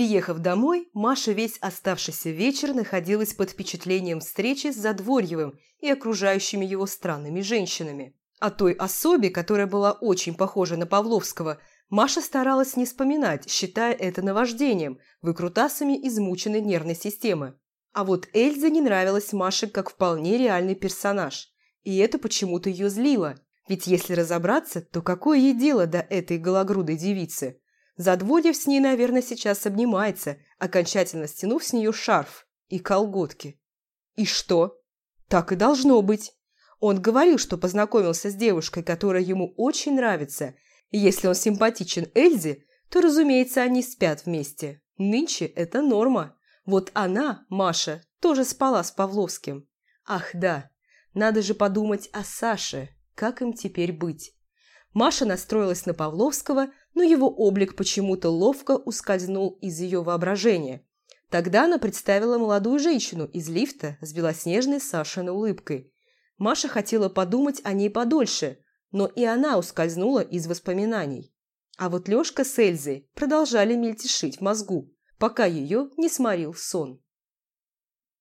Приехав домой, Маша весь оставшийся вечер находилась под впечатлением встречи с Задворьевым и окружающими его странными женщинами. О той особе, которая была очень похожа на Павловского, Маша старалась не вспоминать, считая это наваждением, выкрутасами измученной нервной системы. А вот Эльзе не нравилась Маше как вполне реальный персонаж. И это почему-то ее злило. Ведь если разобраться, то какое ей дело до этой гологрудой девицы? Задводев с ней, наверное, сейчас обнимается, окончательно стянув с нее шарф и колготки. И что? Так и должно быть. Он говорил, что познакомился с девушкой, которая ему очень нравится. Если он симпатичен Эльзе, то, разумеется, они спят вместе. Нынче это норма. Вот она, Маша, тоже спала с Павловским. Ах да, надо же подумать о Саше, как им теперь быть. Маша настроилась на Павловского, но его облик почему-то ловко ускользнул из ее воображения. Тогда она представила молодую женщину из лифта с белоснежной Сашиной улыбкой. Маша хотела подумать о ней подольше, но и она ускользнула из воспоминаний. А вот Лёшка с Эльзой продолжали мельтешить в мозгу, пока ее не сморил сон.